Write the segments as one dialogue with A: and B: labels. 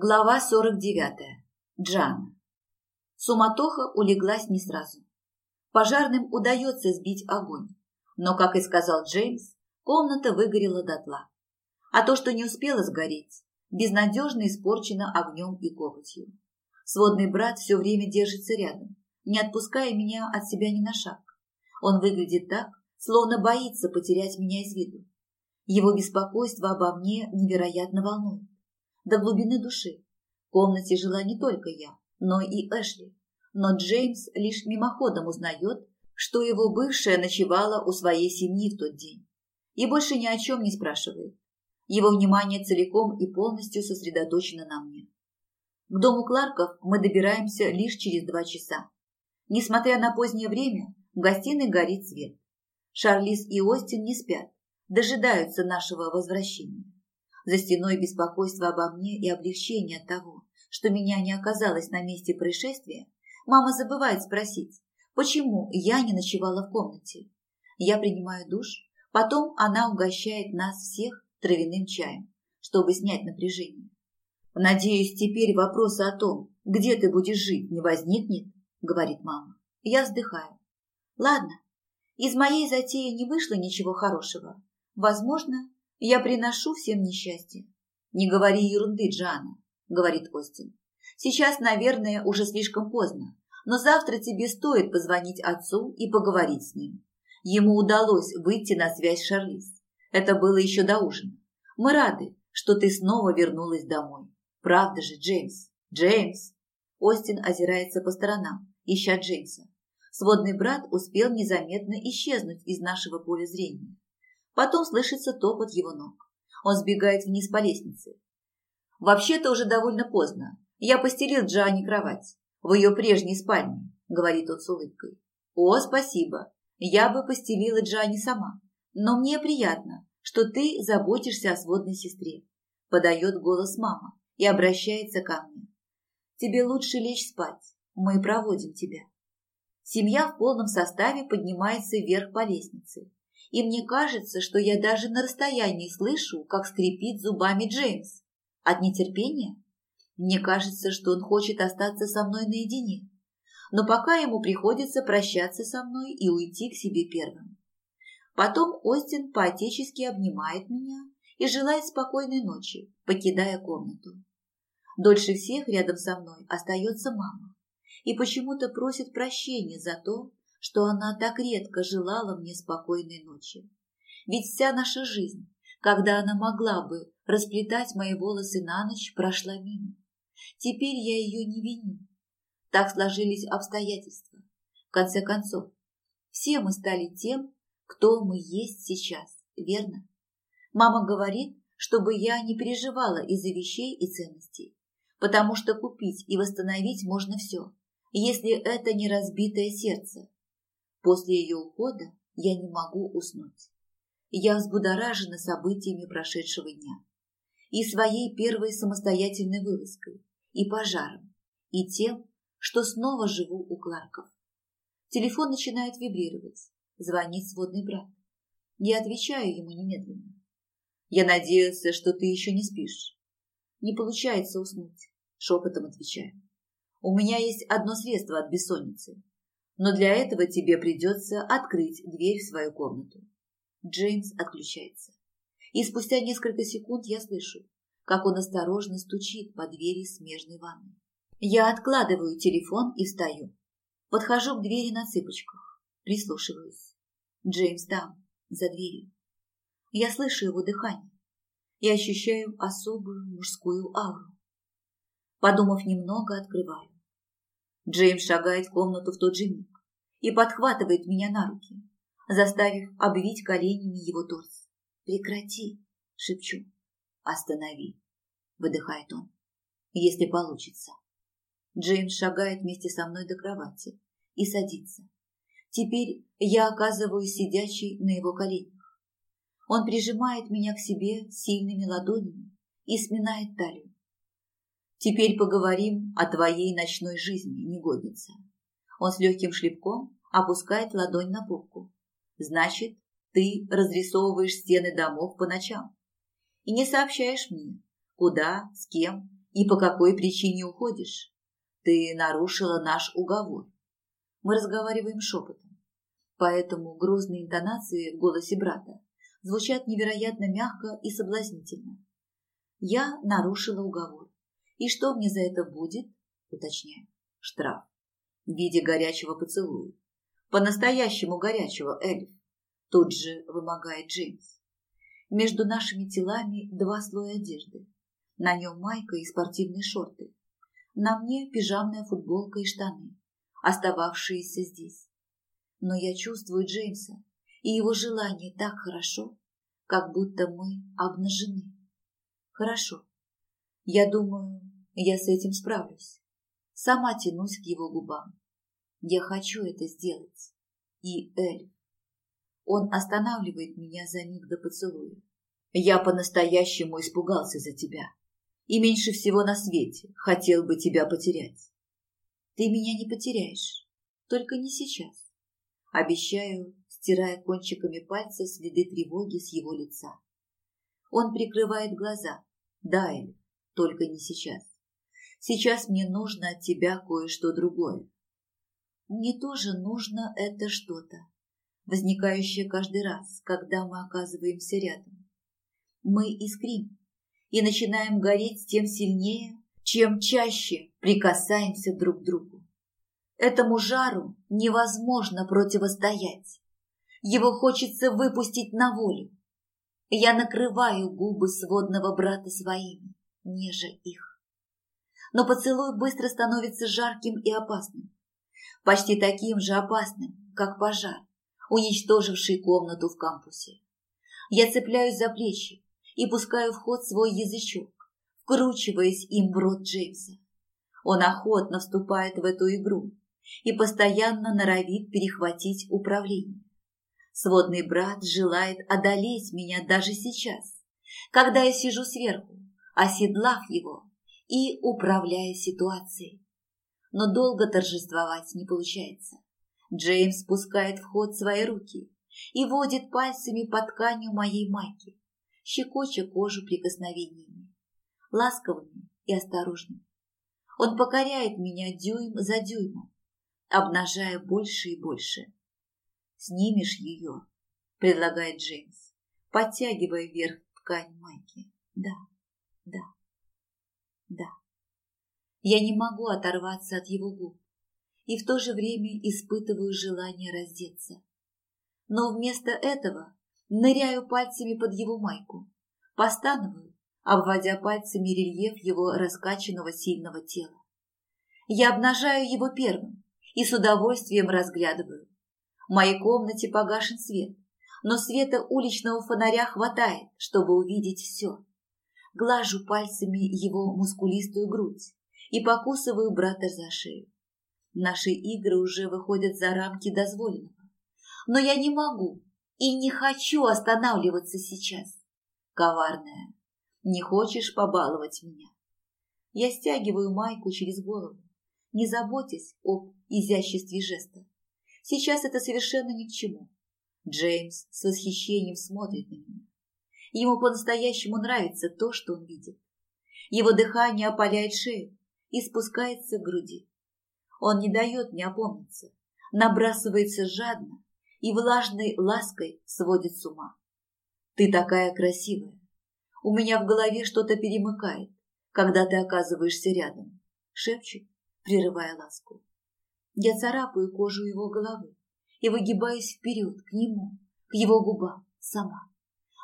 A: Глава 49. Джан. Суматоха улеглась не сразу. Пожарным удается сбить огонь. Но, как и сказал Джеймс, комната выгорела дотла. А то, что не успело сгореть, безнадежно испорчено огнем и копотью. Сводный брат все время держится рядом, не отпуская меня от себя ни на шаг. Он выглядит так, словно боится потерять меня из виду. Его беспокойство обо мне невероятно волнует до глубины души. В комнате жила не только я, но и Эшли. Но Джеймс лишь мимоходом узнает, что его бывшая ночевала у своей семьи в тот день. И больше ни о чем не спрашивает. Его внимание целиком и полностью сосредоточено на мне. К дому Кларков мы добираемся лишь через два часа. Несмотря на позднее время, в гостиной горит свет. Шарлиз и Остин не спят, дожидаются нашего возвращения. За стеной беспокойство обо мне и облегчение от того, что меня не оказалось на месте происшествия, мама забывает спросить, почему я не ночевала в комнате. Я принимаю душ, потом она угощает нас всех травяным чаем, чтобы снять напряжение. «Надеюсь, теперь вопроса о том, где ты будешь жить, не возникнет?» – говорит мама. Я вздыхаю. «Ладно, из моей затеи не вышло ничего хорошего. Возможно, я приношу всем несчастье. Не говори ерунды, Джана, говорит Остин. Сейчас, наверное, уже слишком поздно, но завтра тебе стоит позвонить отцу и поговорить с ним. Ему удалось выйти на связь с Шарлиз. Это было еще до ужина. Мы рады, что ты снова вернулась домой. Правда же, Джеймс? Джеймс! Остин озирается по сторонам, ища Джеймса. Сводный брат успел незаметно исчезнуть из нашего поля зрения. Потом слышится топот его ног. Он сбегает вниз по лестнице. «Вообще-то уже довольно поздно. Я постелил Джани кровать. В ее прежней спальне», — говорит он с улыбкой. «О, спасибо. Я бы постелила Джани сама. Но мне приятно, что ты заботишься о сводной сестре», — подает голос мама и обращается ко мне. «Тебе лучше лечь спать. Мы проводим тебя». Семья в полном составе поднимается вверх по лестнице и мне кажется, что я даже на расстоянии слышу, как скрипит зубами Джеймс. От нетерпения? Мне кажется, что он хочет остаться со мной наедине. Но пока ему приходится прощаться со мной и уйти к себе первым. Потом Остин поотечески обнимает меня и желает спокойной ночи, покидая комнату. Дольше всех рядом со мной остается мама и почему-то просит прощения за то, что она так редко желала мне спокойной ночи. Ведь вся наша жизнь, когда она могла бы расплетать мои волосы на ночь, прошла мимо. Теперь я ее не виню. Так сложились обстоятельства. В конце концов, все мы стали тем, кто мы есть сейчас, верно? Мама говорит, чтобы я не переживала из-за вещей и ценностей, потому что купить и восстановить можно все, если это не разбитое сердце, После ее ухода я не могу уснуть. Я взбудоражена событиями прошедшего дня. И своей первой самостоятельной вылазкой, и пожаром, и тем, что снова живу у Кларков. Телефон начинает вибрировать. Звонит сводный брат. Я отвечаю ему немедленно. Я надеялся, что ты еще не спишь. Не получается уснуть, шепотом отвечаю. У меня есть одно средство от бессонницы но для этого тебе придется открыть дверь в свою комнату. Джеймс отключается. И спустя несколько секунд я слышу, как он осторожно стучит по двери смежной ванны. Я откладываю телефон и встаю. Подхожу к двери на цыпочках, прислушиваюсь. Джеймс там, за дверью. Я слышу его дыхание и ощущаю особую мужскую ауру. Подумав немного, открываю. Джеймс шагает в комнату в тот же миг и подхватывает меня на руки, заставив обвить коленями его торс. «Прекрати!» – шепчу. «Останови!» – выдыхает он. «Если получится». Джеймс шагает вместе со мной до кровати и садится. Теперь я оказываюсь сидящей на его коленях. Он прижимает меня к себе сильными ладонями и сминает талию. Теперь поговорим о твоей ночной жизни, негодница. Он с легким шлепком опускает ладонь на попку. Значит, ты разрисовываешь стены домов по ночам и не сообщаешь мне, куда, с кем и по какой причине уходишь. Ты нарушила наш уговор. Мы разговариваем шепотом. Поэтому грозные интонации в голосе брата звучат невероятно мягко и соблазнительно. Я нарушила уговор. И что мне за это будет? Уточняю. Штраф в виде горячего поцелуя. По-настоящему горячего, Эльф. Тут же вымогает Джеймс. Между нашими телами два слоя одежды. На нем майка и спортивные шорты. На мне пижамная футболка и штаны, остававшиеся здесь. Но я чувствую Джеймса и его желание так хорошо, как будто мы обнажены. Хорошо. Я думаю, я с этим справлюсь. Сама тянусь к его губам. Я хочу это сделать. И Эль. Он останавливает меня за миг до поцелуя. Я по-настоящему испугался за тебя. И меньше всего на свете хотел бы тебя потерять. Ты меня не потеряешь. Только не сейчас. Обещаю, стирая кончиками пальцев следы тревоги с его лица. Он прикрывает глаза. Да, Эль, только не сейчас. Сейчас мне нужно от тебя кое-что другое. Мне тоже нужно это что-то, возникающее каждый раз, когда мы оказываемся рядом. Мы искрим и начинаем гореть тем сильнее, чем чаще прикасаемся друг к другу. Этому жару невозможно противостоять. Его хочется выпустить на волю. Я накрываю губы сводного брата своими, неже их. Но поцелуй быстро становится жарким и опасным почти таким же опасным, как пожар, уничтоживший комнату в кампусе. Я цепляюсь за плечи и пускаю в ход свой язычок, вкручиваясь им в рот Джеймса. Он охотно вступает в эту игру и постоянно норовит перехватить управление. Сводный брат желает одолеть меня даже сейчас, когда я сижу сверху, оседлав его и управляя ситуацией но долго торжествовать не получается. Джеймс пускает в ход свои руки и водит пальцами по тканью моей майки, щекоча кожу прикосновениями, ласковыми и осторожными. Он покоряет меня дюйм за дюймом, обнажая больше и больше. «Снимешь ее», — предлагает Джеймс, подтягивая вверх ткань майки. «Да, да, да». Я не могу оторваться от его губ и в то же время испытываю желание раздеться. Но вместо этого ныряю пальцами под его майку, постанываю, обводя пальцами рельеф его раскачанного сильного тела. Я обнажаю его первым и с удовольствием разглядываю. В моей комнате погашен свет, но света уличного фонаря хватает, чтобы увидеть все. Глажу пальцами его мускулистую грудь, и покусываю брата за шею. Наши игры уже выходят за рамки дозволенного. Но я не могу и не хочу останавливаться сейчас. Коварная, не хочешь побаловать меня? Я стягиваю майку через голову, не заботясь об изяществе жеста. Сейчас это совершенно ни к чему. Джеймс с восхищением смотрит на меня. Ему по-настоящему нравится то, что он видит. Его дыхание опаляет шею, и спускается к груди. Он не дает мне опомниться, набрасывается жадно и влажной лаской сводит с ума. «Ты такая красивая! У меня в голове что-то перемыкает, когда ты оказываешься рядом», — шепчу, прерывая ласку. Я царапаю кожу его головы и выгибаюсь вперед к нему, к его губам, сама.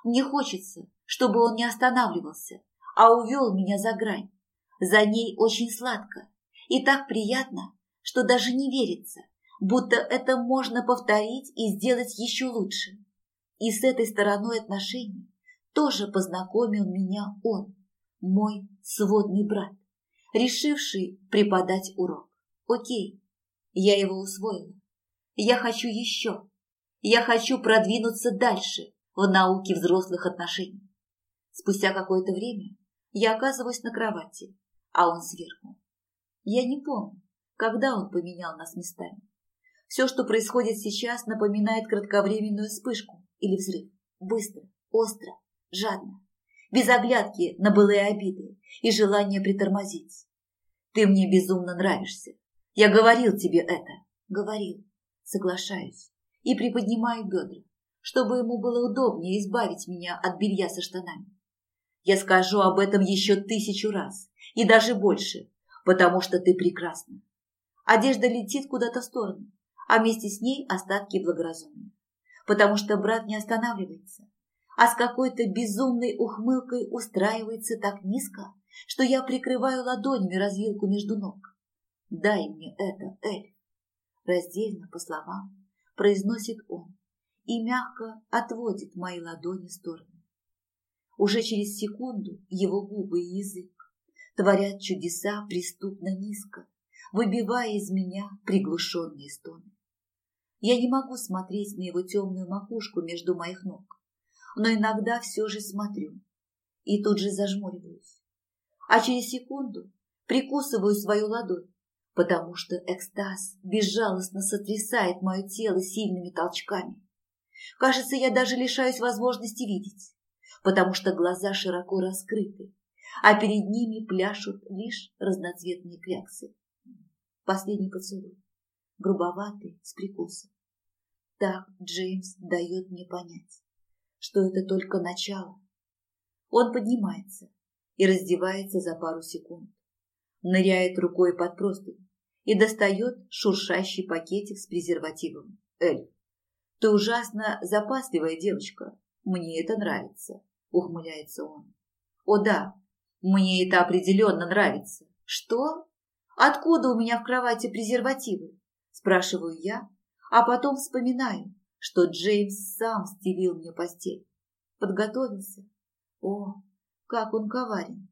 A: Мне хочется, чтобы он не останавливался, а увел меня за грань, за ней очень сладко и так приятно, что даже не верится, будто это можно повторить и сделать еще лучше. И с этой стороной отношений тоже познакомил меня он, мой сводный брат, решивший преподать урок. Окей, я его усвоила. Я хочу еще. Я хочу продвинуться дальше в науке взрослых отношений. Спустя какое-то время я оказываюсь на кровати а он сверху. Я не помню, когда он поменял нас местами. Все, что происходит сейчас, напоминает кратковременную вспышку или взрыв. Быстро, остро, жадно, без оглядки на былые обиды и желание притормозить. Ты мне безумно нравишься. Я говорил тебе это. Говорил. Соглашаюсь. И приподнимаю бедра, чтобы ему было удобнее избавить меня от белья со штанами. Я скажу об этом еще тысячу раз, и даже больше, потому что ты прекрасна. Одежда летит куда-то в сторону, а вместе с ней остатки благоразумия. Потому что брат не останавливается, а с какой-то безумной ухмылкой устраивается так низко, что я прикрываю ладонями развилку между ног. «Дай мне это, Эль!» Раздельно, по словам, произносит он и мягко отводит мои ладони в сторону. Уже через секунду его губы и язык творят чудеса преступно низко, выбивая из меня приглушенные стоны. Я не могу смотреть на его темную макушку между моих ног, но иногда все же смотрю и тут же зажмуриваюсь. А через секунду прикусываю свою ладонь, потому что экстаз безжалостно сотрясает мое тело сильными толчками. Кажется, я даже лишаюсь возможности видеть потому что глаза широко раскрыты, а перед ними пляшут лишь разноцветные кляксы. Последний поцелуй, грубоватый, с прикусом. Так Джеймс дает мне понять, что это только начало. Он поднимается и раздевается за пару секунд, ныряет рукой под простынь и достает шуршащий пакетик с презервативом. Эль, ты ужасно запасливая девочка, мне это нравится ухмыляется он. О да, мне это определенно нравится. Что? Откуда у меня в кровати презервативы? Спрашиваю я, а потом вспоминаю, что Джеймс сам стелил мне постель. Подготовился. О, как он коварен.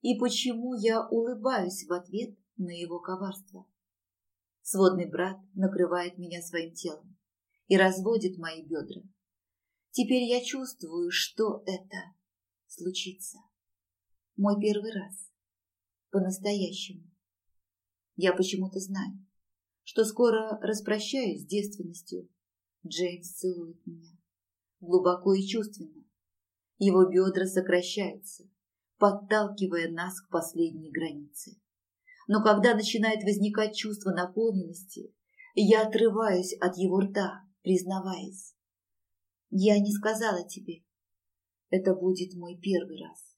A: И почему я улыбаюсь в ответ на его коварство? Сводный брат накрывает меня своим телом и разводит мои бедра, Теперь я чувствую, что это случится. Мой первый раз. По-настоящему. Я почему-то знаю, что скоро распрощаюсь с девственностью. Джеймс целует меня. Глубоко и чувственно. Его бедра сокращаются, подталкивая нас к последней границе. Но когда начинает возникать чувство наполненности, я отрываюсь от его рта, признаваясь. Я не сказала тебе. Это будет мой первый раз.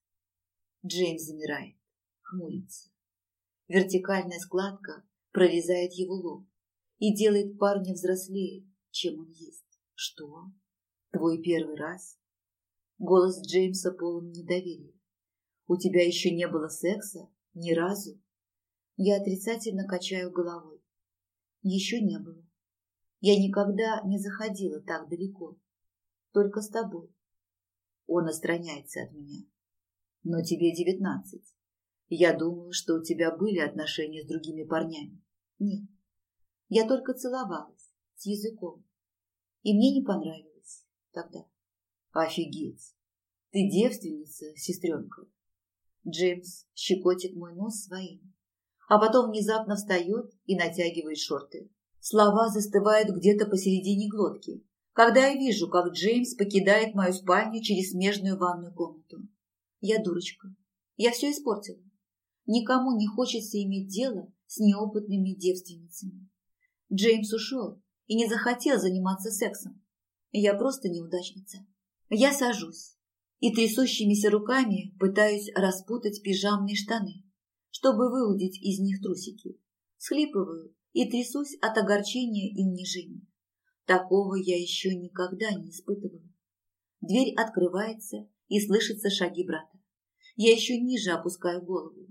A: Джеймс замирает, хмурится. Вертикальная складка прорезает его лоб и делает парня взрослее, чем он есть. Что? Твой первый раз? Голос Джеймса полон недоверия. У тебя еще не было секса? Ни разу? Я отрицательно качаю головой. Еще не было. Я никогда не заходила так далеко. Только с тобой. Он отстраняется от меня. Но тебе девятнадцать. Я думала, что у тебя были отношения с другими парнями. Нет. Я только целовалась. С языком. И мне не понравилось тогда. Офигеть. Ты девственница, сестренка. Джеймс щекотит мой нос своим. А потом внезапно встает и натягивает шорты. Слова застывают где-то посередине глотки когда я вижу, как Джеймс покидает мою спальню через смежную ванную комнату. Я дурочка. Я все испортила. Никому не хочется иметь дело с неопытными девственницами. Джеймс ушел и не захотел заниматься сексом. Я просто неудачница. Я сажусь и трясущимися руками пытаюсь распутать пижамные штаны, чтобы выудить из них трусики. Схлипываю и трясусь от огорчения и унижения. Такого я еще никогда не испытывала. Дверь открывается, и слышатся шаги брата. Я еще ниже опускаю голову.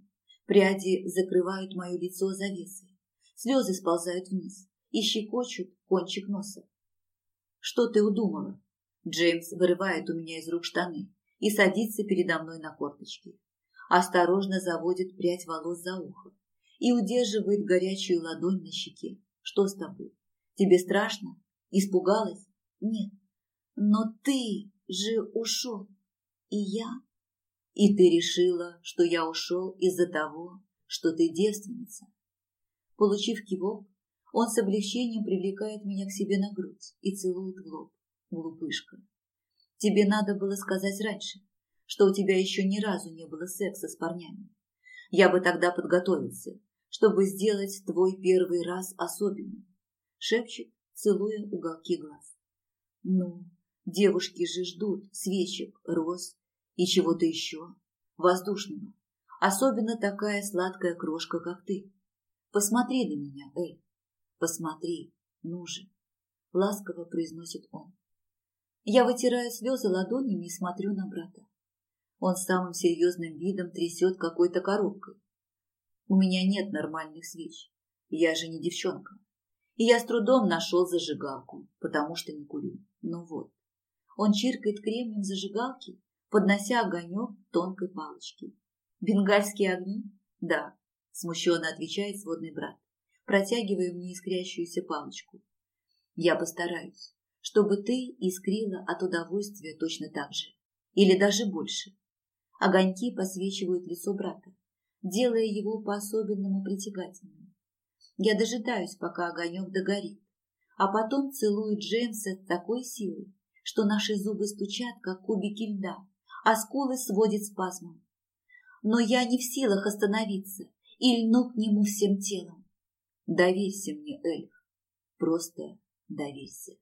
A: Пряди закрывают мое лицо завесой. Слезы сползают вниз и щекочут кончик носа. «Что ты удумала?» Джеймс вырывает у меня из рук штаны и садится передо мной на корточки. Осторожно заводит прядь волос за ухо и удерживает горячую ладонь на щеке. «Что с тобой? Тебе страшно?» Испугалась? Нет. Но ты же ушел. И я... И ты решила, что я ушел из-за того, что ты девственница. Получив кивок, он с облегчением привлекает меня к себе на грудь и целует в лоб. Глупышка. Тебе надо было сказать раньше, что у тебя еще ни разу не было секса с парнями. Я бы тогда подготовился, чтобы сделать твой первый раз особенным. Шепчет целуя уголки глаз. Ну, девушки же ждут свечек, роз и чего-то еще, воздушного. Особенно такая сладкая крошка, как ты. Посмотри на меня, Эль. Посмотри, ну же. Ласково произносит он. Я вытираю слезы ладонями и смотрю на брата. Он самым серьезным видом трясет какой-то коробкой. У меня нет нормальных свеч. Я же не девчонка и я с трудом нашел зажигалку, потому что не курю. Ну вот. Он чиркает кремнем зажигалки, поднося огонек тонкой палочки. «Бенгальские огни?» «Да», – смущенно отвечает сводный брат, протягивая мне искрящуюся палочку. «Я постараюсь, чтобы ты искрила от удовольствия точно так же, или даже больше». Огоньки посвечивают лицо брата, делая его по-особенному притягательным я дожидаюсь, пока огонек догорит, а потом целую Джеймса с такой силой, что наши зубы стучат, как кубики льда, а скулы сводит спазмом. Но я не в силах остановиться и льну к нему всем телом. Доверься мне, эльф, просто доверься.